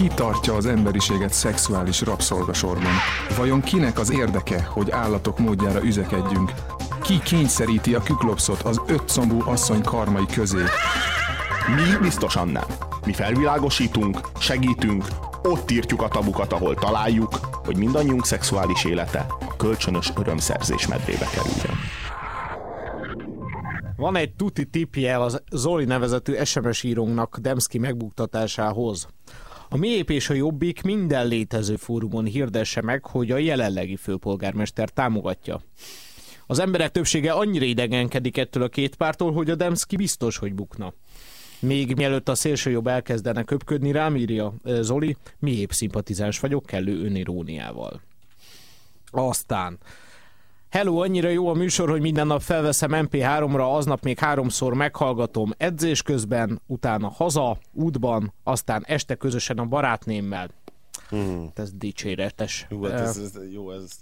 Ki tartja az emberiséget szexuális rabszolgasorban? Vajon kinek az érdeke, hogy állatok módjára üzekedjünk? Ki kényszeríti a küklopszot az ötszombú asszony karmai közé? Mi biztosan nem. Mi felvilágosítunk, segítünk, ott írtjuk a tabukat, ahol találjuk, hogy mindannyiunk szexuális élete a kölcsönös örömszerzés medrébe kerüljön. Van egy tuti tipje az Zoli nevezetű SMS írónknak Demszki megbuktatásához. A miép és a jobbik minden létező fórumon hirdesse meg, hogy a jelenlegi főpolgármester támogatja. Az emberek többsége annyira idegenkedik ettől a két pártól, hogy a Demszki biztos, hogy bukna. Még mielőtt a szélsőjobb elkezdene köpködni, rám írja Zoli, miép szimpatizáns vagyok kellő öniróniával. Aztán Hello, annyira jó a műsor, hogy minden nap felveszem MP3-ra, aznap még háromszor meghallgatom edzés közben, utána haza, útban, aztán este közösen a barátnémmel. Hmm. Ez dicséretes. Jó, hát ez, ez, jó, ez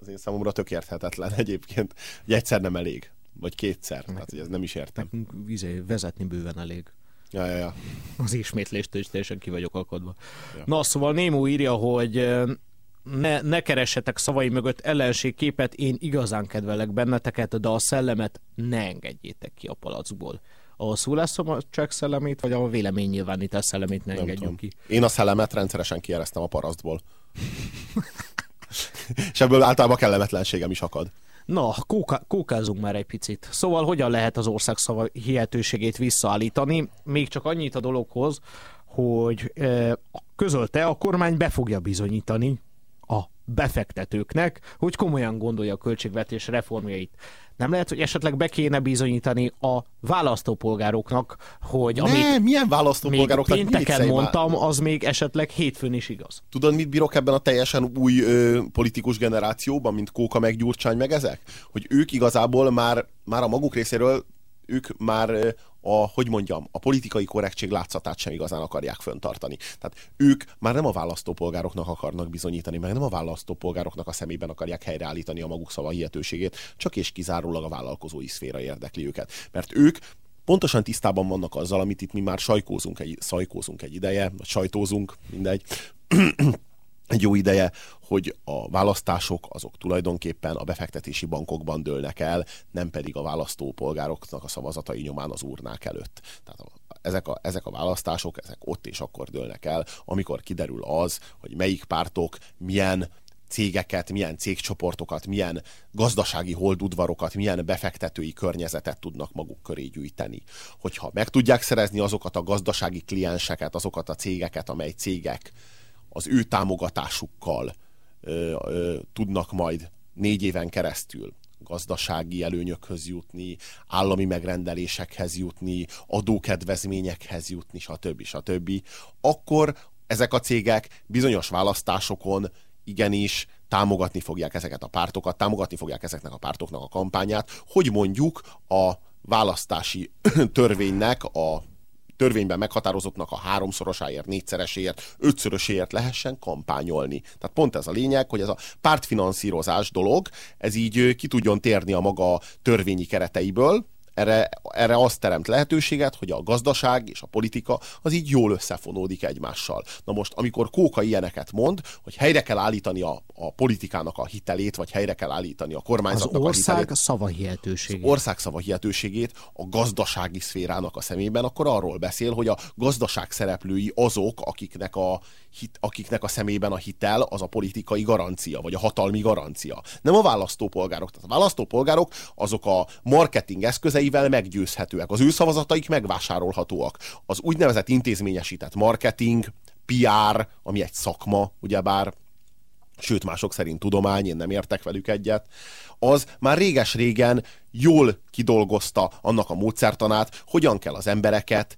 az én számomra tök érthetetlen egyébként, hogy egyszer nem elég, vagy kétszer, tehát hogy ez nem is értem. Nekünk vizé, vezetni bőven elég. Ja, ja, ja. Az ismétléstől is teljesen ki vagyok akadva. Ja. Na, szóval Némó írja, hogy ne, ne keressetek szavai mögött ellenségképet, én igazán kedvelek benneteket, de a szellemet ne engedjétek ki a palackból. A szólásszabadság szellemét, vagy a véleménynyilvánítás szellemét ne engedjük ki? Én a szellemet rendszeresen kiereztem a parasztból. És ebből általában kellemetlenségem is akad. Na, kóka, kókázunk már egy picit. Szóval hogyan lehet az ország szava hihetőségét visszaállítani? Még csak annyit a dologhoz, hogy e, közölte, a kormány be fogja bizonyítani, befektetőknek, hogy komolyan gondolja a költségvetés reformjait. Nem lehet, hogy esetleg be kéne bizonyítani a választópolgároknak, hogy ne, amit milyen választópolgároknak még pénteken mondtam, az még esetleg hétfőn is igaz. Tudod, mit bírok ebben a teljesen új ö, politikus generációban, mint Kóka meg Gyurcsány meg ezek? Hogy ők igazából már, már a maguk részéről ők már a, hogy mondjam, a politikai korrektség látszatát sem igazán akarják föntartani. Tehát ők már nem a választópolgároknak akarnak bizonyítani, meg nem a választópolgároknak a szemében akarják helyreállítani a maguk szava hihetőségét, csak és kizárólag a vállalkozói szféra érdekli őket. Mert ők pontosan tisztában vannak azzal, amit itt mi már sajkózunk egy, szajkózunk egy ideje, vagy sajtózunk, mindegy, egy jó ideje, hogy a választások azok tulajdonképpen a befektetési bankokban dőlnek el, nem pedig a választópolgároknak a szavazatai nyomán az urnák előtt. Tehát a, ezek, a, ezek a választások, ezek ott és akkor dőlnek el, amikor kiderül az, hogy melyik pártok milyen cégeket, milyen cégcsoportokat, milyen gazdasági holdudvarokat, milyen befektetői környezetet tudnak maguk köré gyűjteni. Hogyha meg tudják szerezni azokat a gazdasági klienseket, azokat a cégeket, amely cégek az ő támogatásukkal ö, ö, tudnak majd négy éven keresztül gazdasági előnyökhöz jutni, állami megrendelésekhez jutni, adókedvezményekhez jutni, stb. stb. Akkor ezek a cégek bizonyos választásokon igenis támogatni fogják ezeket a pártokat, támogatni fogják ezeknek a pártoknak a kampányát, hogy mondjuk a választási törvénynek a törvényben meghatározottnak a háromszorosáért, négyszereséért, ötszöröséért lehessen kampányolni. Tehát pont ez a lényeg, hogy ez a pártfinanszírozás dolog, ez így ki tudjon térni a maga törvényi kereteiből, erre, erre azt teremt lehetőséget, hogy a gazdaság és a politika az így jól összefonódik egymással. Na most, amikor Kóka ilyeneket mond, hogy helyre kell állítani a, a politikának a hitelét, vagy helyre kell állítani a kormányzatnak az ország a hitelét. szavahihetőségét. Az ország szavahihetőségét a gazdasági szférának a szemében, akkor arról beszél, hogy a gazdaság szereplői azok, akiknek a, hit, akiknek a szemében a hitel az a politikai garancia, vagy a hatalmi garancia. Nem a választópolgárok. Tehát a választópolgárok azok a marketing eszközeivel meggyőzhetőek. Az ő szavazataik megvásárolhatóak. Az úgynevezett intézményesített marketing, PR, ami egy szakma, ugyebár, sőt mások szerint tudomány, én nem értek velük egyet, az már réges-régen jól kidolgozta annak a módszertanát, hogyan kell az embereket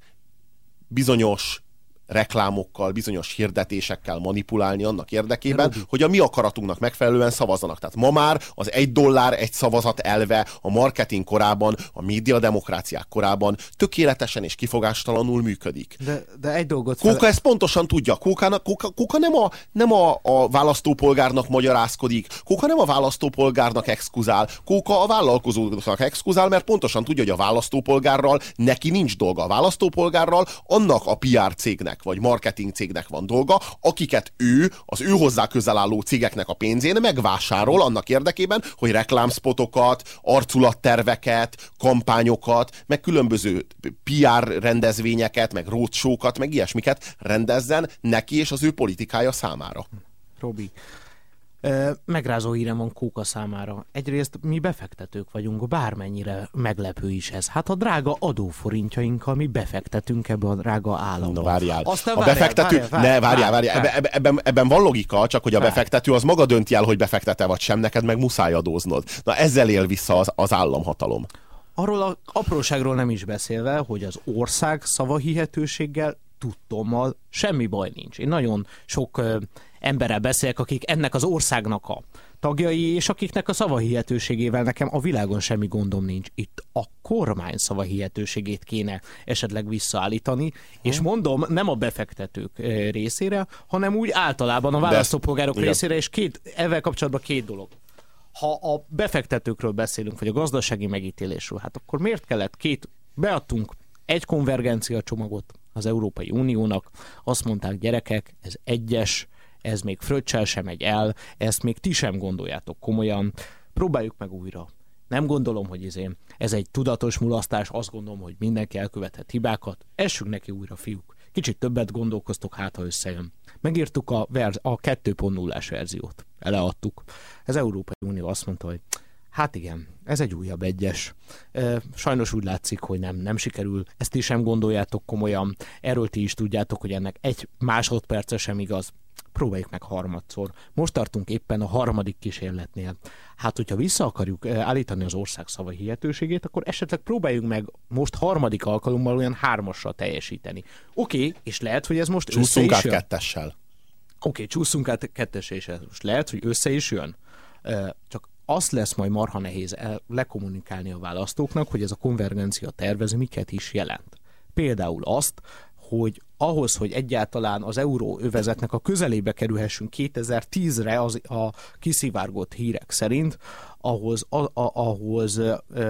bizonyos reklámokkal, bizonyos hirdetésekkel manipulálni annak érdekében, hogy a mi akaratunknak megfelelően szavazzanak. Tehát ma már az egy dollár, egy szavazat elve a marketing korában, a médiademokráciák korában tökéletesen és kifogástalanul működik. De, de egy dolgot... Kóka fel... ezt pontosan tudja. Kóka, Kóka, Kóka nem, a, nem a, a választópolgárnak magyarázkodik. Kóka nem a választópolgárnak exkuzál. Kóka a vállalkozóknak exkuzál, mert pontosan tudja, hogy a választópolgárral neki nincs dolga. A választópolgárral annak a PR cégnek, cégnek, vagy marketing cégnek van dolga, akiket ő az ő hozzá közel álló cégeknek a pénzén megvásárol annak érdekében, hogy reklámspotokat, arculatterveket, kampányokat, meg különböző PR rendezvényeket, meg roadshow-kat, meg ilyesmiket rendezzen neki és az ő politikája számára. Robi, Megrázó hírem van Kóka számára. Egyrészt mi befektetők vagyunk, bármennyire meglepő is ez. Hát a drága adóforintjainkkal mi befektetünk ebbe a drága államba. No, várjál. Aztán a befektető, várjál, várjál, ne, várjál, várjál. várjál. Ebben, ebben, ebben van logika, csak hogy a befektető az maga dönti el, hogy befektete vagy sem, neked meg muszáj adóznod. Na ezzel él vissza az, az államhatalom. Arról a apróságról nem is beszélve, hogy az ország szavahihetőséggel tudtommal semmi baj nincs. Én nagyon sok emberrel beszélek, akik ennek az országnak a tagjai, és akiknek a szavahihetőségével nekem a világon semmi gondom nincs. Itt a kormány szavahihetőségét kéne esetleg visszaállítani, és mondom, nem a befektetők részére, hanem úgy általában a választópolgárok ezt, részére, és két, ezzel kapcsolatban két dolog. Ha a befektetőkről beszélünk, vagy a gazdasági megítélésről, hát akkor miért kellett két, beadtunk egy konvergencia csomagot az Európai Uniónak, azt mondták gyerekek, ez egyes, ez még fröccsel sem megy el, ezt még ti sem gondoljátok komolyan, próbáljuk meg újra. Nem gondolom, hogy izé, ez egy tudatos mulasztás, azt gondolom, hogy mindenki elkövethet hibákat. Essünk neki újra, fiúk. Kicsit többet gondolkoztok, hát ha összejön. Megírtuk a, verz- a 2.0-ás verziót. Eleadtuk. Az Európai Unió azt mondta, hogy Hát igen, ez egy újabb egyes. Sajnos úgy látszik, hogy nem, nem sikerül. Ezt is sem gondoljátok komolyan. Erről ti is tudjátok, hogy ennek egy másodperce sem igaz próbáljuk meg harmadszor. Most tartunk éppen a harmadik kísérletnél. Hát, hogyha vissza akarjuk eh, állítani az ország szava hihetőségét, akkor esetleg próbáljuk meg most harmadik alkalommal olyan hármassal teljesíteni. Oké, okay, és lehet, hogy ez most Csúszunk át kettessel. Oké, okay, csúszunk át kettessel, és ez most lehet, hogy össze is jön. Eh, csak azt lesz majd marha nehéz el, lekommunikálni a választóknak, hogy ez a konvergencia tervező miket is jelent. Például azt, hogy ahhoz, hogy egyáltalán az euróövezetnek a közelébe kerülhessünk 2010-re az, a kiszivárgott hírek szerint, ahhoz, a, a, ahhoz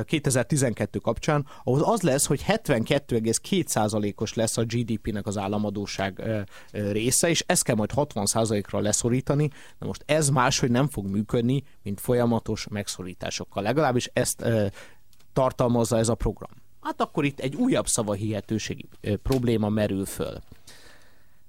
2012 kapcsán, ahhoz az lesz, hogy 72,2%-os lesz a GDP-nek az államadóság része, és ezt kell majd 60%-ra leszorítani. Na most ez máshogy nem fog működni, mint folyamatos megszorításokkal. Legalábbis ezt tartalmazza ez a program hát akkor itt egy újabb szavahihetőségi probléma merül föl.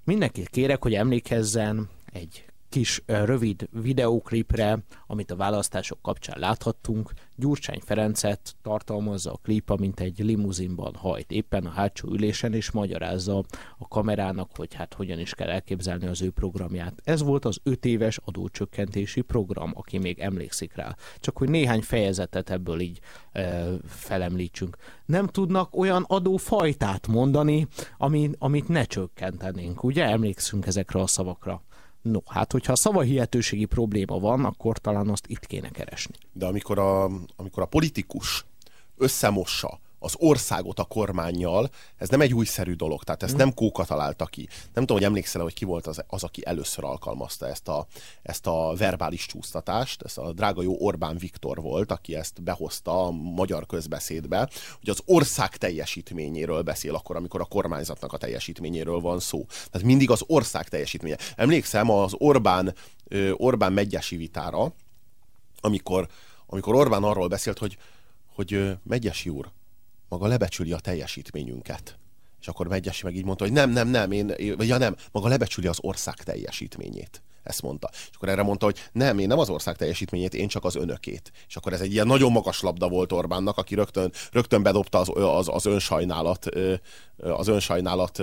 Mindenkit kérek, hogy emlékezzen egy kis rövid videóklipre, amit a választások kapcsán láthattunk. Gyurcsány Ferencet tartalmazza a klip, mint egy limuzinban hajt éppen a hátsó ülésen, és magyarázza a kamerának, hogy hát hogyan is kell elképzelni az ő programját. Ez volt az öt éves adócsökkentési program, aki még emlékszik rá. Csak hogy néhány fejezetet ebből így e, felemlítsünk. Nem tudnak olyan adófajtát mondani, ami, amit ne csökkentenénk. Ugye emlékszünk ezekre a szavakra? No, hát hogyha szavahihetőségi probléma van, akkor talán azt itt kéne keresni. De amikor a, amikor a politikus összemossa az országot a kormányjal, ez nem egy újszerű dolog, tehát ezt mm. nem Kóka találta ki. Nem tudom, hogy emlékszel, hogy ki volt az, az aki először alkalmazta ezt a, ezt a verbális csúsztatást, ez a drága jó Orbán Viktor volt, aki ezt behozta a magyar közbeszédbe, hogy az ország teljesítményéről beszél akkor, amikor a kormányzatnak a teljesítményéről van szó. Tehát mindig az ország teljesítménye. Emlékszem az Orbán, Orbán megyesi vitára, amikor, amikor Orbán arról beszélt, hogy, hogy Megyesi úr, maga lebecsüli a teljesítményünket. És akkor Megyesi meg így mondta, hogy nem, nem, nem, én, vagy ja nem, maga lebecsüli az ország teljesítményét. Ezt mondta. És akkor erre mondta, hogy nem, én nem az ország teljesítményét, én csak az önökét. És akkor ez egy ilyen nagyon magas labda volt Orbánnak, aki rögtön, rögtön bedobta az, az, az önsajnálat, az önsajnálat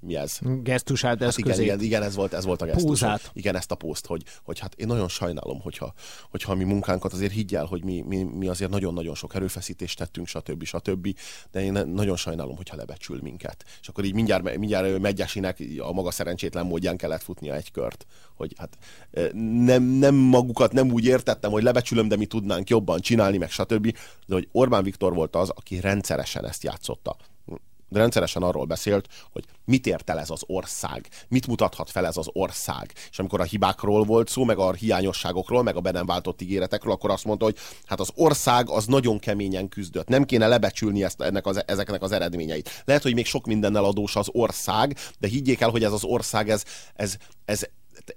mi ez? Gesztusát hát igen, igen, igen, ez volt, ez volt a gesztus. Igen, ezt a poszt, hogy, hogy hát én nagyon sajnálom, hogyha, hogyha mi munkánkat azért higgyel, hogy mi, mi, mi azért nagyon-nagyon sok erőfeszítést tettünk, stb. stb. De én nagyon sajnálom, hogyha lebecsül minket. És akkor így mindjárt, mindjárt Megyesinek a maga szerencsétlen módján kellett futnia egy kört. Hogy hát nem, nem magukat nem úgy értettem, hogy lebecsülöm, de mi tudnánk jobban csinálni, meg stb. De hogy Orbán Viktor volt az, aki rendszeresen ezt játszotta de rendszeresen arról beszélt, hogy mit ért el ez az ország, mit mutathat fel ez az ország. És amikor a hibákról volt szó, meg a hiányosságokról, meg a be nem váltott ígéretekről, akkor azt mondta, hogy hát az ország az nagyon keményen küzdött. Nem kéne lebecsülni ezt, ennek az, ezeknek az eredményeit. Lehet, hogy még sok mindennel adós az ország, de higgyék el, hogy ez az ország, ez, ez, ez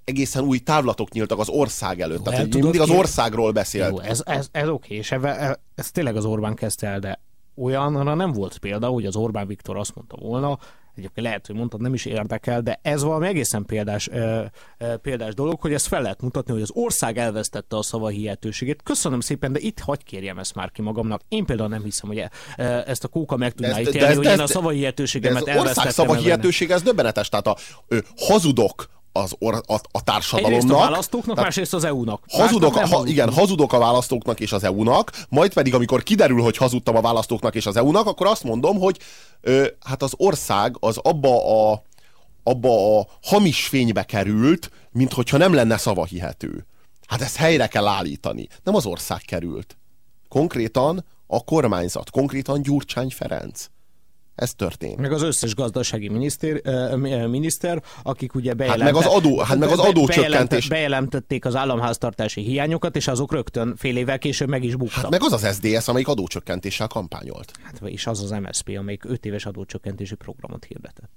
egészen új távlatok nyíltak az ország előtt. Tehát hogy mindig az országról beszélt. Jó, ez, ez, ez oké, és ebbe, ez tényleg az Orbán kezdte el, de olyanra nem volt példa, hogy az Orbán Viktor azt mondta volna, egyébként lehet, hogy mondtad, nem is érdekel, de ez valami egészen példás, ö, ö, példás dolog, hogy ezt fel lehet mutatni, hogy az ország elvesztette a szava hihetőségét. Köszönöm szépen, de itt hagy kérjem ezt már ki magamnak. Én például nem hiszem, hogy e, ezt a kóka meg tudná ítélni, hogy én a szava hihetőségemet elvesztettem. Az ország szava hihetőség, ez döbbenetes, tehát a ö, hazudok, az or, a, a társadalomnak. Egyrészt a választóknak, tehát másrészt az EU-nak. Hazudok, ha, igen, hazudok a választóknak és az EU-nak, majd pedig amikor kiderül, hogy hazudtam a választóknak és az EU-nak, akkor azt mondom, hogy ö, hát az ország az abba a, abba a hamis fénybe került, mint hogyha nem lenne szavahihető. Hát ezt helyre kell állítani. Nem az ország került. Konkrétan a kormányzat, konkrétan Gyurcsány Ferenc. Ez történt. Meg az összes gazdasági miniszter, miniszter akik ugye bejelentett, hát meg az adó, hát meg az adócsökkentés. Bejelentették az államháztartási hiányokat, és azok rögtön fél évvel később meg is buktak. Hát meg az az SDS, amelyik adócsökkentéssel kampányolt. Hát és az az MSZP, amelyik 5 éves adócsökkentési programot hirdetett.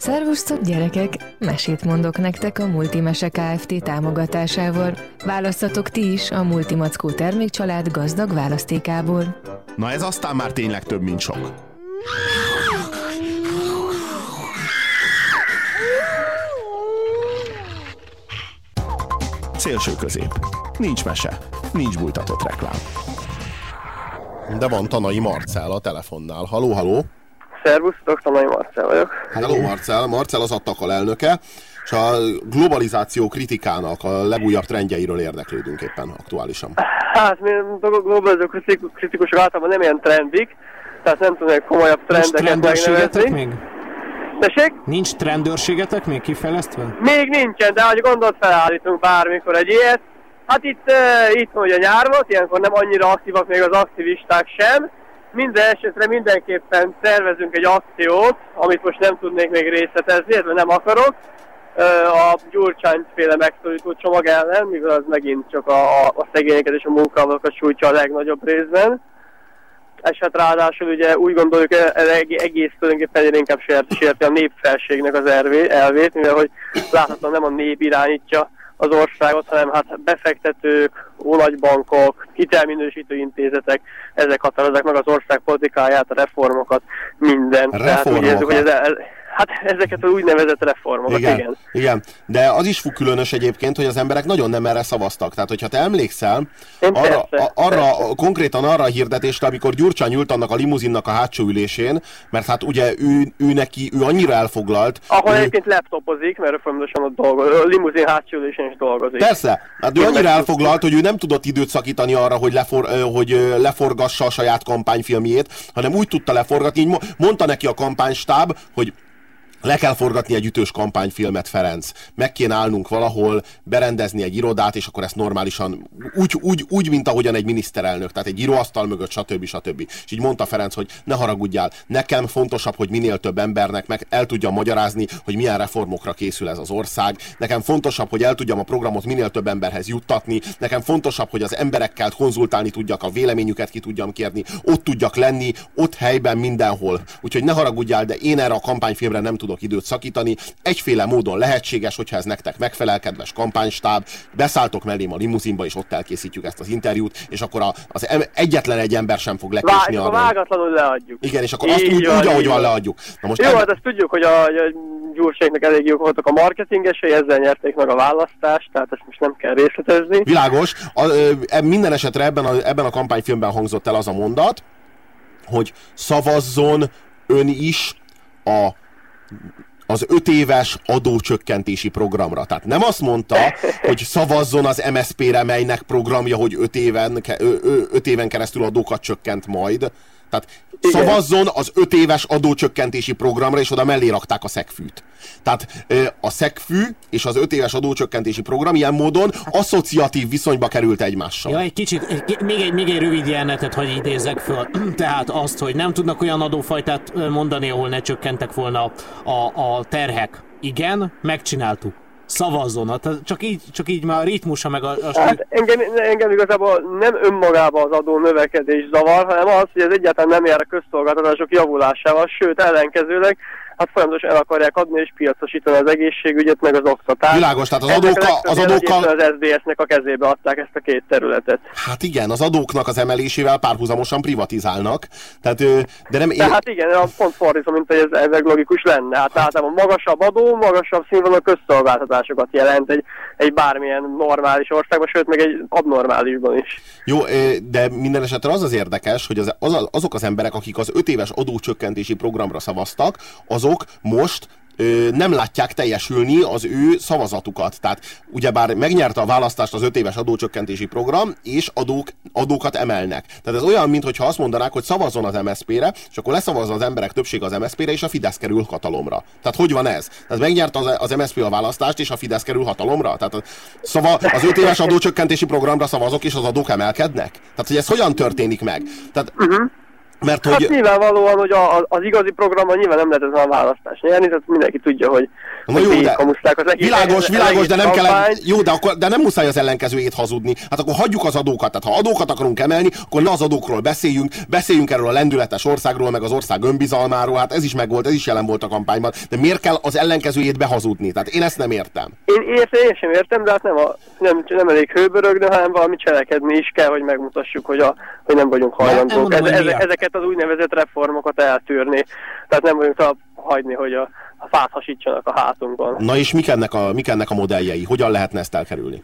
Szervusztok gyerekek! Mesét mondok nektek a Multimese Kft. támogatásával. Választatok ti is a Multimackó termékcsalád gazdag választékából. Na ez aztán már tényleg több, mint sok. Szélső közép. Nincs mese. Nincs bújtatott reklám. De van Tanai Marcell a telefonnál. Haló, haló! Szervusztok, Tanai Marcel vagyok. Hello Marcel, Marcel az Attakal elnöke, és a globalizáció kritikának a legújabb trendjeiről érdeklődünk éppen aktuálisan. Hát mi a globalizáció kritikusok általában nem ilyen trendik, tehát nem tudnék komolyabb trendeket megnevezni. még? Tessék? Nincs trendőrségetek még kifejlesztve? Még nincsen, de hogy gondolt felállítunk bármikor egy ilyet. Hát itt, uh, itt hogy a nyár volt, ilyenkor nem annyira aktívak még az aktivisták sem, minden esetre mindenképpen szervezünk egy akciót, amit most nem tudnék még részletezni, mert nem akarok, a Gyurcsány-féle megszólító csomag ellen, mivel az megint csak a, a szegényeket és a munkavállalókat sújtja a legnagyobb részben. És hát ráadásul ugye úgy gondoljuk, egész tulajdonképpen inkább sérti a népfelségnek az elvét, mivel hogy láthatóan nem a nép irányítja az országot, hanem hát befektetők, olajbankok, hitelminősítő intézetek, ezek határozzák meg az ország politikáját, a reformokat, minden. Reformokat? Tehát úgy érzük, hogy ez, ez, Hát ezeket az úgynevezett reformokat, igen, igen. Igen, de az is különös egyébként, hogy az emberek nagyon nem erre szavaztak. Tehát, hogyha te emlékszel, arra, persze, arra persze. konkrétan arra a hirdetésre, amikor Gyurcsány ült annak a limuzinnak a hátsó ülésén, mert hát ugye ő, ő neki, ő annyira elfoglalt. Ahol ő... egyébként laptopozik, mert folyamatosan ott dolgozik, limuzin hátsó ülésén is dolgozik. Persze, hát ő annyira elfoglalt, hogy ő nem tudott időt szakítani arra, hogy, lefor, hogy leforgassa a saját kampányfilmjét, hanem úgy tudta leforgatni, hogy mondta neki a kampánystáb, hogy le kell forgatni egy ütős kampányfilmet, Ferenc. Meg kéne állnunk valahol, berendezni egy irodát, és akkor ezt normálisan, úgy, úgy, úgy mint ahogyan egy miniszterelnök, tehát egy íróasztal mögött, stb. stb. És így mondta Ferenc, hogy ne haragudjál, nekem fontosabb, hogy minél több embernek meg el tudjam magyarázni, hogy milyen reformokra készül ez az ország. Nekem fontosabb, hogy el tudjam a programot minél több emberhez juttatni. Nekem fontosabb, hogy az emberekkel konzultálni tudjak, a véleményüket ki tudjam kérni, ott tudjak lenni, ott helyben, mindenhol. Úgyhogy ne haragudjál, de én erre a kampányfilmre nem tudom tudok időt szakítani. Egyféle módon lehetséges, hogyha ez nektek megfelel, kedves kampánystáb, beszálltok mellém a limuzinba, és ott elkészítjük ezt az interjút, és akkor az egyetlen egy ember sem fog lekésni arra. vágatlanul leadjuk. Igen, és akkor azt úgy, úgy, ahogy van, leadjuk. Na most Jó, ebben... hát ezt tudjuk, hogy a, a gyurségnek elég jók voltak a marketingesei, ezzel nyerték meg a választást, tehát ezt most nem kell részletezni. Világos. A, a, minden esetre ebben a, ebben a kampányfilmben hangzott el az a mondat, hogy szavazzon ön is a az öt éves adócsökkentési programra. Tehát nem azt mondta, hogy szavazzon az MSZP-re, melynek programja, hogy öt éven, öt éven keresztül adókat csökkent majd, Tehát Igen. szavazzon az öt éves adócsökkentési programra, és oda mellé rakták a szegfűt. Tehát a szegfű és az öt éves adócsökkentési program ilyen módon asszociatív viszonyba került egymással. Ja, egy kicsit, egy, még, egy, még egy rövid jelenetet, hogy idézzek föl. Tehát azt, hogy nem tudnak olyan adófajtát mondani, ahol ne csökkentek volna a, a terhek. Igen, megcsináltuk szavazzon. Hát csak így, csak így már a ritmusa meg a... a hát engem, engem igazából nem önmagában az adó növekedés zavar, hanem az, hogy ez egyáltalán nem jár a közszolgáltatások javulásával, sőt ellenkezőleg hát folyamatosan el akarják adni és piacosítani az egészségügyet, meg az oktatást. Világos, tehát az adókkal... Az adókkal... Az SBS-nek a kezébe adták ezt a két területet. Hát igen, az adóknak az emelésével párhuzamosan privatizálnak. Tehát, de nem... Én... hát igen, pont fordítom, mint hogy ez, ez logikus lenne. Hát általában magasabb adó, magasabb színvonalú közszolgáltatásokat jelent egy, egy bármilyen normális országban, sőt, meg egy abnormálisban is. Jó, de minden esetre az az érdekes, hogy az, az, azok az emberek, akik az öt éves adócsökkentési programra szavaztak, azok azok most nem látják teljesülni az ő szavazatukat. Tehát ugyebár megnyerte a választást az öt éves adócsökkentési program, és adók, adókat emelnek. Tehát ez olyan, mintha azt mondanák, hogy szavazzon az MSZP-re, és akkor leszavazza az emberek többsége az MSZP-re, és a Fidesz kerül hatalomra. Tehát hogy van ez? Tehát megnyerte az, az MSZP a választást, és a Fidesz kerül hatalomra? Tehát szava, az öt éves adócsökkentési programra szavazok, és az adók emelkednek? Tehát hogy ez hogyan történik meg? Tehát uh-huh. Mert hogy... Hát nyilvánvalóan, hogy a, a, az igazi programban nyilván nem lehet ez a választás nyerni, tehát mindenki tudja, hogy, Na hogy jó, de az egész, világos, világos, de nem kell, jó, de, akkor, de nem muszáj az ellenkezőjét hazudni. Hát akkor hagyjuk az adókat, tehát ha adókat akarunk emelni, akkor ne az adókról beszéljünk, beszéljünk erről a lendületes országról, meg az ország önbizalmáról, hát ez is megvolt, ez is jelen volt a kampányban, de miért kell az ellenkezőjét behazudni? Tehát én ezt nem értem. Én, értem, én sem értem, de hát nem, a, nem, nem elég hőbörögni, hanem valami cselekedni is kell, hogy megmutassuk, hogy, a, hogy nem vagyunk hajlandók. Ez, ez, ezeket az úgynevezett reformokat eltűrni. Tehát nem vagyunk hagyni, hogy a, a fát hasítsanak a hátunkon. Na és mik ennek, a, mik ennek a modelljei? Hogyan lehetne ezt elkerülni?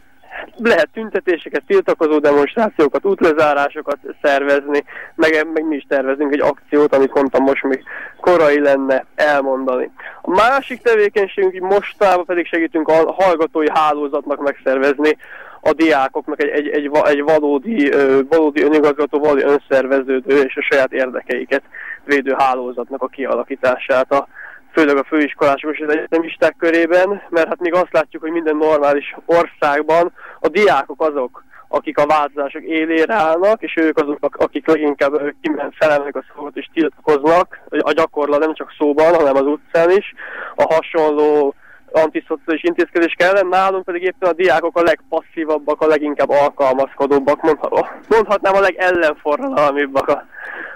Lehet tüntetéseket, tiltakozó demonstrációkat, útlezárásokat szervezni, meg, meg mi is tervezünk egy akciót, amit mondtam most még korai lenne elmondani. A másik tevékenységünk, mostában pedig segítünk a hallgatói hálózatnak megszervezni a diákoknak egy, egy, egy, egy valódi, valódi önigazgató, valódi önszerveződő és a saját érdekeiket védő hálózatnak a kialakítását a főleg a főiskolások és az egyetemisták körében, mert hát még azt látjuk, hogy minden normális országban a diákok azok, akik a változások élére állnak, és ők azok, akik leginkább kiment felemelnek a szót és tiltakoznak, a gyakorlat nem csak szóban, hanem az utcán is, a hasonló antiszociális intézkedés ellen, nálunk pedig éppen a diákok a legpasszívabbak, a leginkább alkalmazkodóbbak, mondhatnám a legellenforradalmibbak a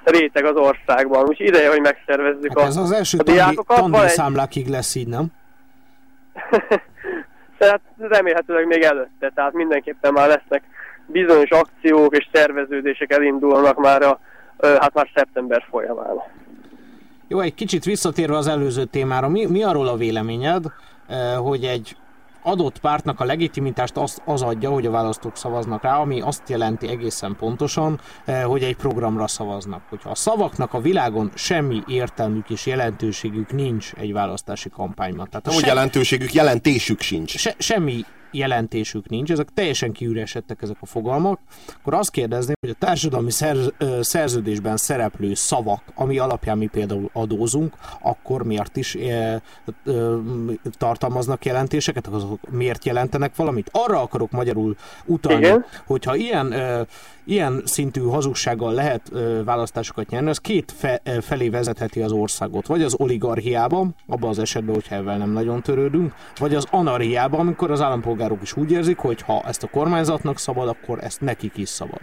réteg az országban. Úgyhogy ideje, hogy megszervezzük hát a, ez az első a diákokat. Tandi számlákig lesz így, nem? tehát remélhetőleg még előtte, tehát mindenképpen már lesznek bizonyos akciók és szerveződések elindulnak már a, hát már szeptember folyamán. Jó, egy kicsit visszatérve az előző témára, mi, mi arról a véleményed, hogy egy adott pártnak a legitimitást az, az adja, hogy a választók szavaznak rá, ami azt jelenti egészen pontosan, hogy egy programra szavaznak. Hogyha a szavaknak a világon semmi értelmük és jelentőségük nincs egy választási kampányban. Tehát a sem... jelentőségük, jelentésük sincs. Se, semmi jelentésük nincs, ezek teljesen kiüresedtek ezek a fogalmak, akkor azt kérdezném, hogy a társadalmi szerz, szerződésben szereplő szavak, ami alapján mi például adózunk, akkor miért is e, e, tartalmaznak jelentéseket, azok miért jelentenek valamit? Arra akarok magyarul utalni, Igen. hogyha ilyen e, ilyen szintű hazugsággal lehet ö, választásokat nyerni, az két fe, felé vezetheti az országot. Vagy az oligarchiába, abban az esetben, hogyha ebben nem nagyon törődünk, vagy az anarhiába, amikor az állampolgárok is úgy érzik, hogy ha ezt a kormányzatnak szabad, akkor ezt nekik is szabad.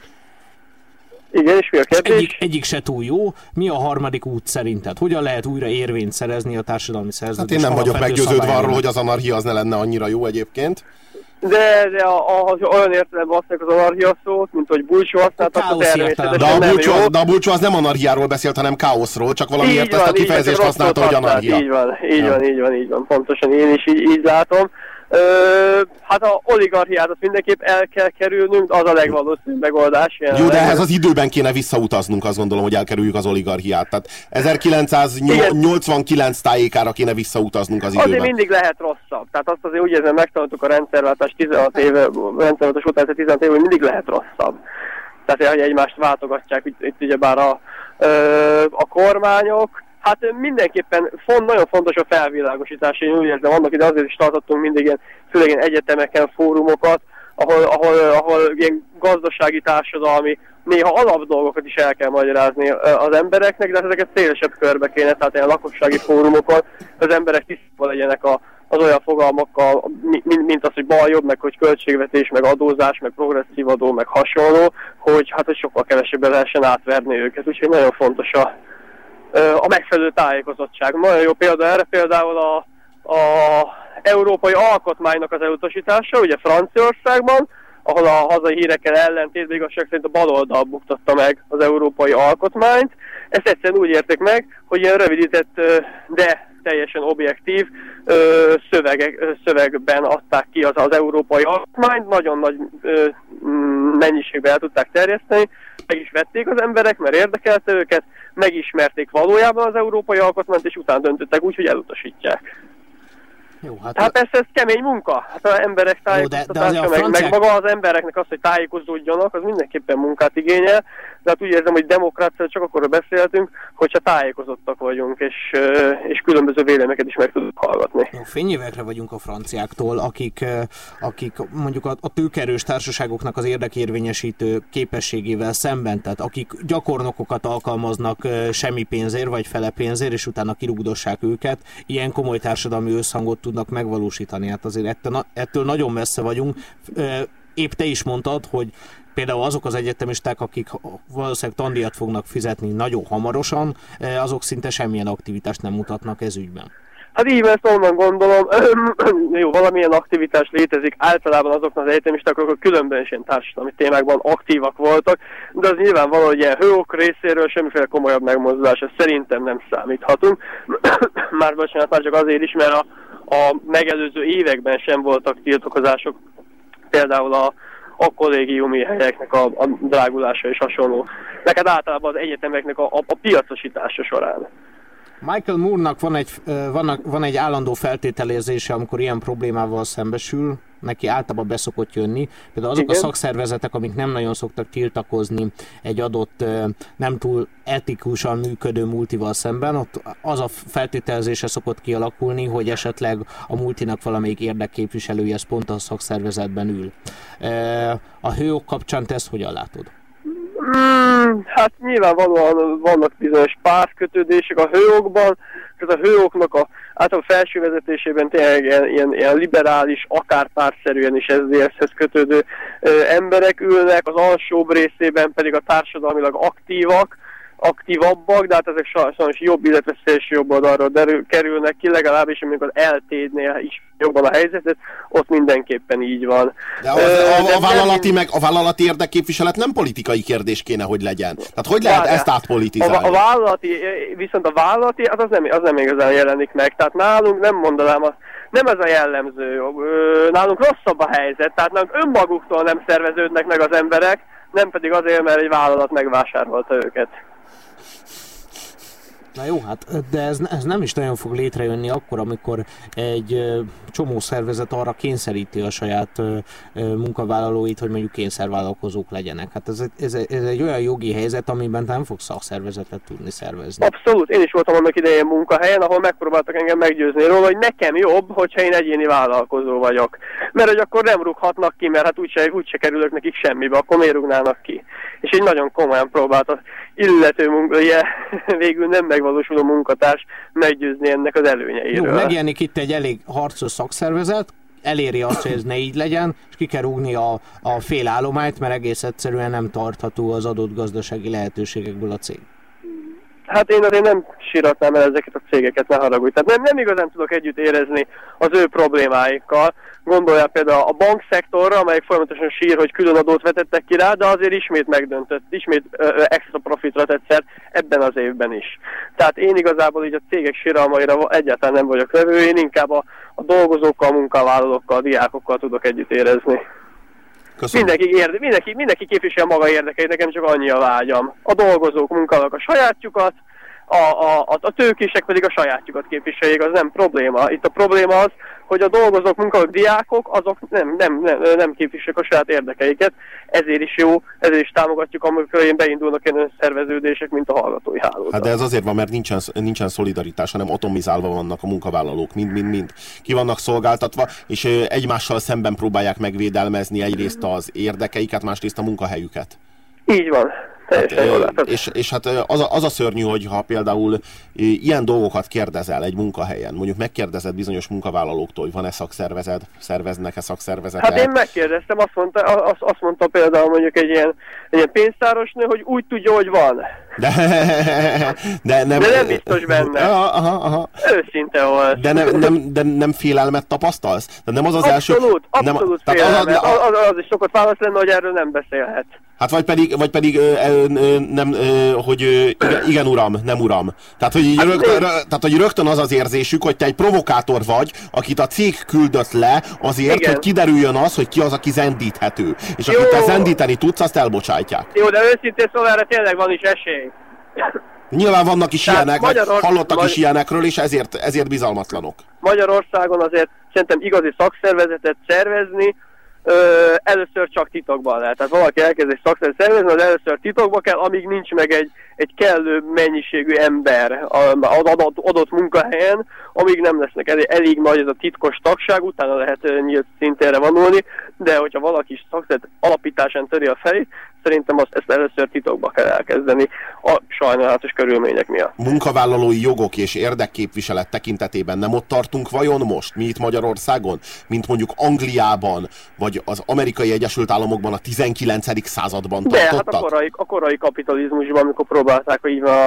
Igen, és mi a kérdés? Egyik, egyik se túl jó. Mi a harmadik út szerinted? Hogyan lehet újra érvényt szerezni a társadalmi szerződés? Hát én nem vagyok meggyőződve arról, hogy az anarchia az ne lenne annyira jó egyébként. De, de a, a, olyan értelemben használják az anarchia szót, mint hogy bulcsú használtak, a természetesen de a, bulcsú, az, de a bulcsú az nem anarchiáról beszélt, hanem káoszról, csak valamiért ezt a kifejezést használta, hogy anarchia. Így van, így ja. van, így van, így van, pontosan én is így, így látom. Ö, hát a oligarchiát mindenképp el kell kerülnünk, az a legvalószínűbb megoldás. Jó, de ehhez az időben kéne visszautaznunk, azt gondolom, hogy elkerüljük az oligarchiát. Tehát 1989 Igen. tájékára kéne visszautaznunk az időben. Azért mindig lehet rosszabb. Tehát azt azért úgy érzem, megtanultuk a rendszerváltás 16 éve, rendszerváltás után 16 éve, hogy mindig lehet rosszabb. Tehát, hogy egymást váltogatják, itt, itt ugye bár a a kormányok, Hát mindenképpen font, nagyon fontos a felvilágosítás, én úgy érzem, annak ide azért is tartottunk mindig ilyen, főleg ilyen egyetemeken fórumokat, ahol, ahol, ahol ilyen gazdasági, társadalmi, néha alapdolgokat is el kell magyarázni az embereknek, de ezeket szélesebb körbe kéne, tehát ilyen lakossági fórumokon az emberek tisztában legyenek a, az olyan fogalmakkal, mint az, hogy bal jobb, meg hogy költségvetés, meg adózás, meg progresszív adó, meg hasonló, hogy hát hogy sokkal kevesebben lehessen átverni őket. Úgyhogy nagyon fontos a, a megfelelő tájékozottság. Nagyon jó példa erre például a, a európai alkotmánynak az elutasítása, ugye Franciaországban, ahol a hazai híreken ellentétben igazság szerint a baloldal buktatta meg az európai alkotmányt. Ezt egyszerűen úgy érték meg, hogy ilyen rövidített, de teljesen objektív szövegek, szövegben adták ki az, az európai alkotmányt, nagyon nagy mennyiségben el tudták terjeszteni, meg is vették az emberek, mert érdekelte őket, megismerték valójában az európai alkotmányt, és utána döntöttek úgy, hogy elutasítják. Jó, hát, hát persze ez kemény munka. Hát az emberek tájékoztatása, Jó, de, de meg, franciák... meg maga az embereknek az, hogy tájékozódjanak, az mindenképpen munkát igényel, de hát úgy érzem, hogy demokrácia csak akkor beszélhetünk, hogyha tájékozottak vagyunk, és, és különböző véleményeket is meg tudunk hallgatni. Jó, fényévekre vagyunk a franciáktól, akik, akik mondjuk a, a tőkerős társaságoknak az érdekérvényesítő képességével szemben, tehát akik gyakornokokat alkalmaznak semmi pénzért, vagy fele pénzért, és utána kirúgdossák őket, ilyen komoly társadalmi összhangot tudnak megvalósítani. Hát azért ettől, ettől nagyon messze vagyunk. Épp te is mondtad, hogy például azok az egyetemisták, akik valószínűleg tandíjat fognak fizetni nagyon hamarosan, azok szinte semmilyen aktivitást nem mutatnak ez ügyben. Hát így ezt onnan gondolom, jó, valamilyen aktivitás létezik, általában azoknak az egyetemisták, akik különben ilyen társadalmi témákban aktívak voltak, de az nyilvánvaló, hogy ilyen hőok részéről semmiféle komolyabb megmozdulásra szerintem nem számíthatunk. már bocsánat, már csak azért is, mert a, a megelőző években sem voltak tiltakozások, például a, a kollégiumi helyeknek a, a drágulása és hasonló. Neked általában az egyetemeknek a, a, a piacosítása során. Michael Moore-nak van egy, van, van egy állandó feltételezése, amikor ilyen problémával szembesül, neki általában beszokott jönni. Például azok Igen. a szakszervezetek, amik nem nagyon szoktak tiltakozni egy adott nem túl etikusan működő multival szemben, ott az a feltételezése szokott kialakulni, hogy esetleg a multinak valamelyik érdekképviselője ez pont a szakszervezetben ül. A hőok kapcsán te ezt hogyan látod? Mm, hát nyilvánvalóan vannak bizonyos pártkötődések a hőokban, tehát a hőoknak a, hát a felső vezetésében tényleg ilyen, ilyen, ilyen liberális, akár pártszerűen is SZDSZ-hez kötődő ö, emberek ülnek, az alsóbb részében pedig a társadalmilag aktívak, aktívabbak, de hát ezek sajnos jobb, illetve szélső jobb oldalról derül, kerülnek ki, legalábbis amikor az LT-nél is jobban a helyzetet, ott mindenképpen így van. De, az, a, a, a, vállalati, meg, a vállalati érdekképviselet nem politikai kérdés kéne, hogy legyen. Tehát hogy lehet Várjál, ezt átpolitizálni? A, a vállalati, viszont a vállalati, az, az, nem, az nem igazán jelenik meg. Tehát nálunk nem mondanám, a, nem ez a jellemző. Nálunk rosszabb a helyzet, tehát nálunk önmaguktól nem szerveződnek meg az emberek, nem pedig azért, mert egy vállalat megvásárolta őket. Na jó, hát de ez, ez nem is nagyon fog létrejönni akkor, amikor egy csomó szervezet arra kényszeríti a saját munkavállalóit, hogy mondjuk kényszervállalkozók legyenek. Hát ez, ez, ez egy olyan jogi helyzet, amiben nem fog szakszervezetet tudni szervezni. Abszolút, én is voltam annak idején munkahelyen, ahol megpróbáltak engem meggyőzni róla, hogy nekem jobb, hogyha én egyéni vállalkozó vagyok. Mert hogy akkor nem rúghatnak ki, mert hát úgyse, úgyse kerülök nekik semmibe, akkor miért rúgnának ki? És így nagyon komolyan próbálta illető ugye, végül nem megvalósuló munkatárs meggyőzni ennek az előnyeiről. Jó, megjelenik itt egy elég harcos szakszervezet, eléri azt, hogy ez ne így legyen, és ki kell rúgni a, a félállományt, mert egész egyszerűen nem tartható az adott gazdasági lehetőségekből a cég. Hát én azért nem síratnám el ezeket a cégeket, ne haragudj. Tehát nem, nem igazán tudok együtt érezni az ő problémáikkal. Gondolja például a bankszektorra, amelyik folyamatosan sír, hogy külön adót vetettek ki rá, de azért ismét megdöntött, ismét ö, extra profitra tett ebben az évben is. Tehát én igazából így a cégek síralmaira egyáltalán nem vagyok levő, én inkább a, a dolgozókkal, munkavállalókkal, a diákokkal tudok együtt érezni. Köszönöm. Mindenki, érde, mindenki, mindenki képvisel maga érdekeit, nekem csak annyi a vágyam. A dolgozók munkálnak a sajátjukat, a, a, a tőkések pedig a sajátjukat képviseljék, az nem probléma. Itt a probléma az, hogy a dolgozók, munkahol diákok, azok nem, nem, nem, nem képviselik a saját érdekeiket, ezért is jó, ezért is támogatjuk, amikor én beindulnak ilyen szerveződések, mint a hallgatói hálózat. Hát de ez azért van, mert nincsen, nincsen szolidaritás, hanem atomizálva vannak a munkavállalók, mind-mind-mind. Ki vannak szolgáltatva, és egymással szemben próbálják megvédelmezni egyrészt az érdekeiket, másrészt a munkahelyüket. Így van. Hát, és, és hát az a, az a szörnyű, hogy ha például ilyen dolgokat kérdezel egy munkahelyen, mondjuk megkérdezed bizonyos munkavállalóktól, hogy van-e szakszervezet, szerveznek-e szakszervezetet? Hát én megkérdeztem, azt mondta, azt, azt mondta például mondjuk egy ilyen, egy ilyen pénztárosnő, hogy úgy tudja, hogy van. De, de, nem, de nem biztos benne. Aha, aha. Őszinte volt. De nem, nem, de nem félelmet tapasztalsz? De nem az az abszolút, első... Abszolút, abszolút félelmet. Az, az, az, az is szokott válasz lenne, hogy erről nem beszélhet. Hát vagy pedig, vagy pedig ö, ö, nem, ö, hogy ö, igen, uram, nem uram. Tehát hogy, hát rögtön, tehát, hogy rögtön az az érzésük, hogy te egy provokátor vagy, akit a cég küldött le azért, igen. hogy kiderüljön az, hogy ki az, aki zendíthető. És Jó. akit te zendíteni tudsz, azt elbocsátják. Jó, de őszintén szóval erre tényleg van is esély. Nyilván vannak is Tehát ilyenek, Magyaror... hallottak Magy... is ilyenekről, és ezért, ezért bizalmatlanok. Magyarországon azért szerintem igazi szakszervezetet szervezni, ö, először csak titokban lehet. Tehát valaki elkezd egy szakszerűen szervezni, az először titokban kell, amíg nincs meg egy, egy kellő mennyiségű ember az adott, adott munkahelyen, amíg nem lesznek elég, elég nagy ez a titkos tagság, utána lehet nyílt szintére vonulni, de hogyha valaki szakszervezet alapításán töri a felét, szerintem azt, ezt először titokba kell elkezdeni a sajnálatos körülmények miatt. Munkavállalói jogok és érdekképviselet tekintetében nem ott tartunk vajon most, mi itt Magyarországon, mint mondjuk Angliában, vagy az amerikai Egyesült Államokban a 19. században tartottak? De hát a korai, a korai kapitalizmusban, amikor próbálták hogy a,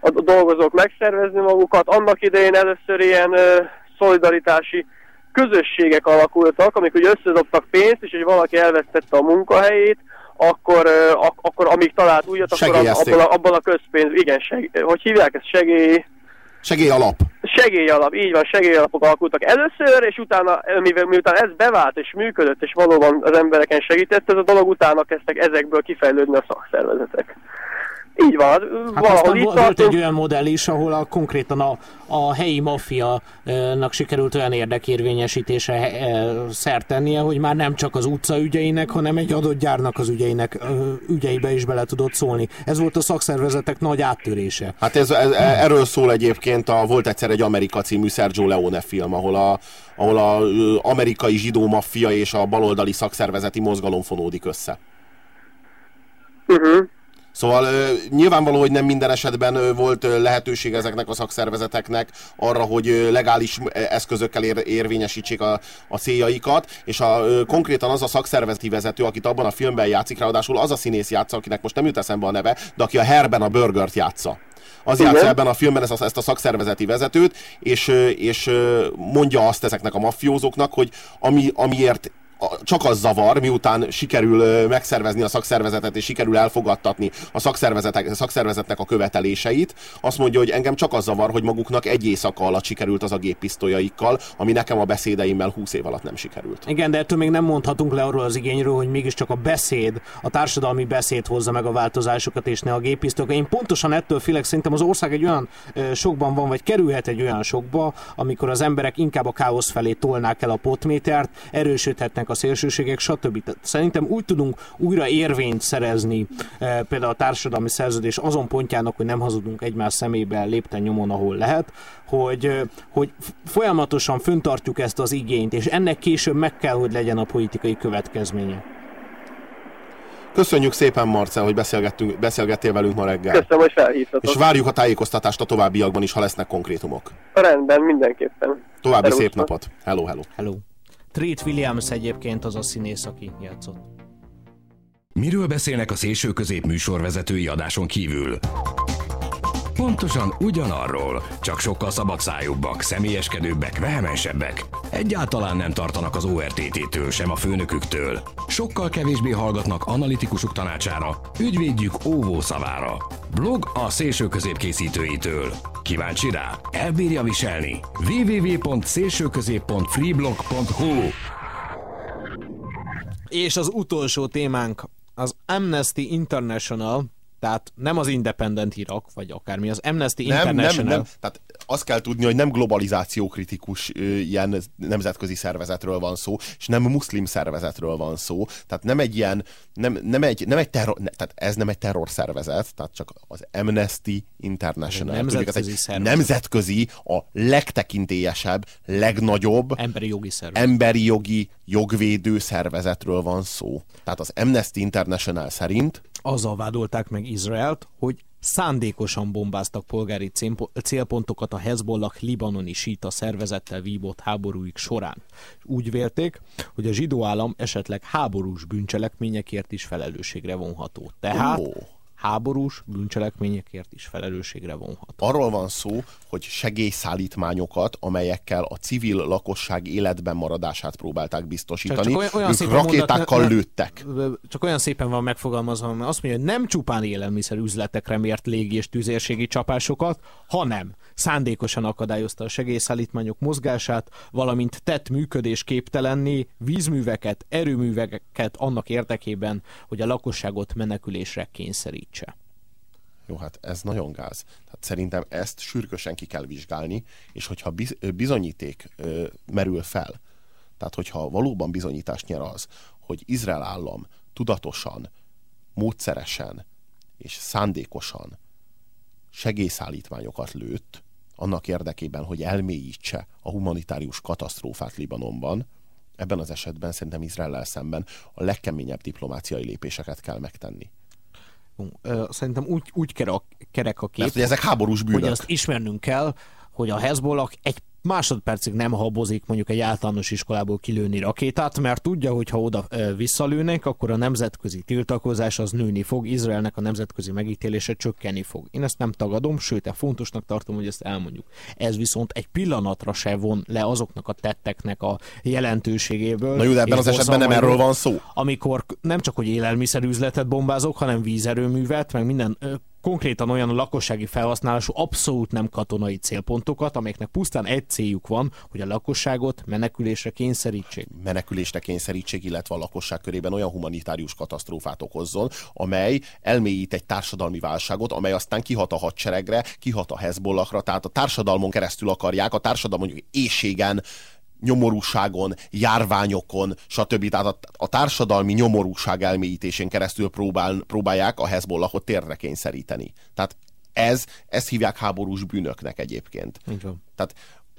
a dolgozók megszervezni magukat, annak idején először ilyen ö, szolidaritási közösségek alakultak, amikor ugye összedobtak pénzt, és hogy valaki elvesztette a munkahelyét, akkor, ak akkor amíg talált újat, akkor abban a, abban a közpénz, igen, seg, hogy hívják ezt, segély... Segélyalap. Segélyalap, így van, segélyalapok alakultak először, és utána, mivel miután ez bevált és működött, és valóban az embereken segített, ez a dolog utána kezdtek ezekből kifejlődni a szakszervezetek. Így van. Hát valahol itt volt egy olyan modell is, ahol a, konkrétan a, a helyi maffianak sikerült olyan érdekérvényesítése eh, szert tennie, hogy már nem csak az utca ügyeinek, hanem egy adott gyárnak az ügyeinek ügyeibe is bele tudott szólni. Ez volt a szakszervezetek nagy áttörése. Hát ez, ez, erről szól egyébként a Volt egyszer egy Amerika című Sergio Leone film, ahol a, ahol a amerikai zsidó maffia és a baloldali szakszervezeti mozgalom fonódik össze. Uh-huh. Szóval nyilvánvaló, hogy nem minden esetben volt lehetőség ezeknek a szakszervezeteknek arra, hogy legális eszközökkel ér, érvényesítsék a, a céljaikat, és a, konkrétan az a szakszervezeti vezető, akit abban a filmben játszik, ráadásul az a színész játsza, akinek most nem jut eszembe a neve, de aki a Herben a Burgert játsza az Igen. játsza ebben a filmben ezt a, ezt a szakszervezeti vezetőt, és, és mondja azt ezeknek a mafiózóknak, hogy ami, amiért csak az zavar, miután sikerül megszervezni a szakszervezetet, és sikerül elfogadtatni a szakszervezetek, a szakszervezetnek a követeléseit, azt mondja, hogy engem csak az zavar, hogy maguknak egy éjszaka alatt sikerült az a géppisztolyaikkal, ami nekem a beszédeimmel 20 év alatt nem sikerült. Igen, de ettől még nem mondhatunk le arról az igényről, hogy mégiscsak a beszéd, a társadalmi beszéd hozza meg a változásokat, és ne a géppisztolyok. Én pontosan ettől félek, szerintem az ország egy olyan sokban van, vagy kerülhet egy olyan sokba, amikor az emberek inkább a káosz felé tolnák el a potmétert, erősödhetnek a a szélsőségek, stb. Szerintem úgy tudunk újra érvényt szerezni e, például a társadalmi szerződés azon pontjának, hogy nem hazudunk egymás szemébe lépten nyomon, ahol lehet, hogy, eh, hogy folyamatosan föntartjuk ezt az igényt, és ennek később meg kell, hogy legyen a politikai következménye. Köszönjük szépen, Marcel, hogy beszélgettünk, beszélgettél velünk ma reggel. Köszönöm, hogy felhívtatok. És várjuk a tájékoztatást a továbbiakban is, ha lesznek konkrétumok. Rendben, mindenképpen. További Szerusztok. szép napot. Hello, hello. Hello. Treat Williams egyébként az a színész, aki játszott. Miről beszélnek a szélső közép műsorvezetői adáson kívül? Pontosan ugyanarról, csak sokkal szabadszájúbbak, személyeskedőbbek, vehemensebbek. Egyáltalán nem tartanak az ORTT-től, sem a főnöküktől. Sokkal kevésbé hallgatnak analitikusuk tanácsára, ügyvédjük óvó szavára. Blog a szélső közép készítőitől. Kíváncsi rá? Elbírja viselni? www.szélsőközép.freeblog.hu És az utolsó témánk az Amnesty International Tehát nem az Independent Irak, vagy akármi, az Amnesty Nem, nem, International. nem. Tehát azt kell tudni, hogy nem globalizációkritikus ilyen nemzetközi szervezetről van szó, és nem muszlim szervezetről van szó. Tehát nem egy ilyen, nem, nem egy, nem egy terror, ne, tehát ez nem egy terrorszervezet, tehát csak az Amnesty International. Nemzetközi Tudjuk, egy nemzetközi, a legtekintélyesebb, legnagyobb Emberi jogi szervezet. emberi jogi jogvédő szervezetről van szó. Tehát az Amnesty International szerint Azzal vádolták meg Izraelt, hogy szándékosan bombáztak polgári célpo- célpontokat a Hezbollah libanoni síta szervezettel vívott háborúik során. Úgy vélték, hogy a zsidó állam esetleg háborús bűncselekményekért is felelősségre vonható. Tehát Ó. háborús bűncselekményekért is felelősségre vonható. Arról van szó, hogy segélyszállítmányokat, amelyekkel a civil lakosság életben maradását próbálták biztosítani, Csak- csak olyan- ők mondat, rakétákkal ne- lőttek. Csak olyan szépen van megfogalmazva, mert azt mondja, hogy nem csupán élelmiszer üzletekre mért légi és tüzérségi csapásokat, hanem szándékosan akadályozta a segélyszállítmányok mozgását, valamint tett működés képtelenné vízműveket, erőműveket annak érdekében, hogy a lakosságot menekülésre kényszerítse. Jó, hát ez nagyon gáz. Tehát szerintem ezt sürgősen ki kell vizsgálni, és hogyha bizonyíték ö, merül fel, tehát hogyha valóban bizonyítást nyer az, hogy Izrael állam tudatosan, módszeresen és szándékosan segélyszállítmányokat lőtt, annak érdekében, hogy elmélyítse a humanitárius katasztrófát Libanonban, ebben az esetben szerintem Izraellel szemben a legkeményebb diplomáciai lépéseket kell megtenni. Szerintem úgy, úgy kerek, kerek a kép, Mert hogy ezek háborús bűnök. hogy azt ismernünk kell, hogy a Hezbollah egy másodpercig nem habozik mondjuk egy általános iskolából kilőni rakétát, mert tudja, hogy ha oda visszalőnek, akkor a nemzetközi tiltakozás az nőni fog, Izraelnek a nemzetközi megítélése csökkenni fog. Én ezt nem tagadom, sőt, fontosnak tartom, hogy ezt elmondjuk. Ez viszont egy pillanatra se von le azoknak a tetteknek a jelentőségéből. Na jó, de ebben az esetben nem erről van szó. amikor nem csak, hogy élelmiszerüzletet bombázok, hanem vízerőművet, meg minden konkrétan olyan lakossági felhasználású, abszolút nem katonai célpontokat, amelyeknek pusztán egy céljuk van, hogy a lakosságot menekülésre kényszerítsék. menekülésre kényszerítség, illetve a lakosság körében olyan humanitárius katasztrófát okozzon, amely elmélyít egy társadalmi válságot, amely aztán kihat a hadseregre, kihat a Hezbollahra, tehát a társadalmon keresztül akarják, a társadalom mondjuk éjségen, nyomorúságon, járványokon, stb. Tehát a, a társadalmi nyomorúság elmélyítésén keresztül próbál, próbálják a Hezbollahot térre kényszeríteni. Tehát ez, ezt hívják háborús bűnöknek egyébként. Így van. Tehát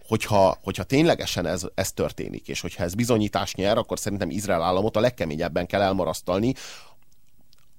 hogyha, hogyha ténylegesen ez, ez történik, és hogyha ez bizonyítás nyer, akkor szerintem Izrael államot a legkeményebben kell elmarasztalni,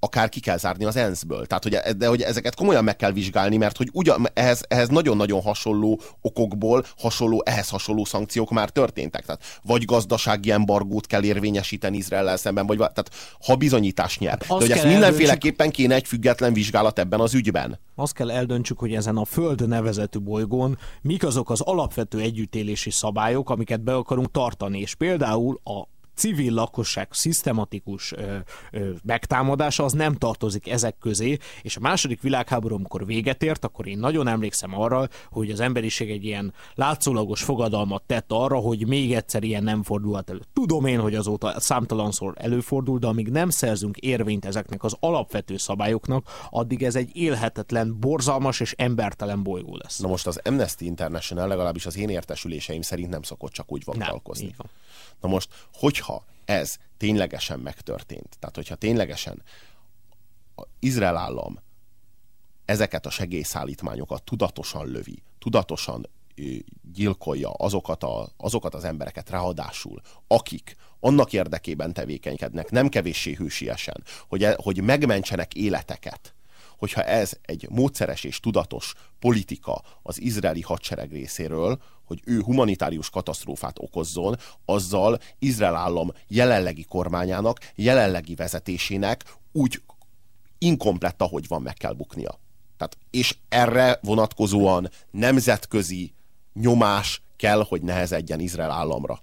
akár ki kell zárni az ENSZ-ből. Tehát, hogy, e- de hogy ezeket komolyan meg kell vizsgálni, mert hogy ugyan, ehhez, ehhez nagyon-nagyon hasonló okokból, hasonló, ehhez hasonló szankciók már történtek. Tehát vagy gazdasági embargót kell érvényesíteni Izraellel szemben, vagy va- tehát ha bizonyítás nyer. Hát de hogy ezt mindenféleképpen kéne egy független vizsgálat ebben az ügyben. Azt kell eldöntsük, hogy ezen a Föld nevezetű bolygón mik azok az alapvető együttélési szabályok, amiket be akarunk tartani, és például a civil lakosság szisztematikus ö, ö, megtámadása az nem tartozik ezek közé, és a második világháború, amikor véget ért, akkor én nagyon emlékszem arra, hogy az emberiség egy ilyen látszólagos fogadalmat tett arra, hogy még egyszer ilyen nem fordulhat elő. Tudom én, hogy azóta számtalanszor előfordul, de amíg nem szerzünk érvényt ezeknek az alapvető szabályoknak, addig ez egy élhetetlen, borzalmas és embertelen bolygó lesz. Na most az Amnesty International legalábbis az én értesüléseim szerint nem szokott csak úgy van. Na most, hogyha ez ténylegesen megtörtént, tehát hogyha ténylegesen az Izrael állam ezeket a segélyszállítmányokat tudatosan lövi, tudatosan gyilkolja azokat, a, azokat az embereket ráadásul, akik annak érdekében tevékenykednek, nem kevéssé hősiesen, hogy, e, hogy megmentsenek életeket, hogyha ez egy módszeres és tudatos politika az izraeli hadsereg részéről, hogy ő humanitárius katasztrófát okozzon, azzal Izrael állam jelenlegi kormányának, jelenlegi vezetésének úgy inkomplett, ahogy van, meg kell buknia. Tehát, és erre vonatkozóan nemzetközi nyomás kell, hogy nehezedjen Izrael államra.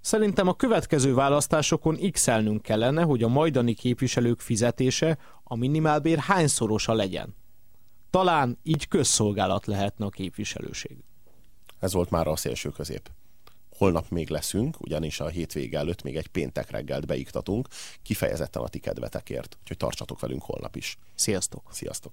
Szerintem a következő választásokon x kellene, hogy a majdani képviselők fizetése a minimálbér hányszorosa legyen. Talán így közszolgálat lehetne a képviselőség. Ez volt már a szélső közép. Holnap még leszünk, ugyanis a hétvége előtt még egy péntek reggelt beiktatunk, kifejezetten a ti kedvetekért, úgyhogy tartsatok velünk holnap is. Sziasztok! Sziasztok!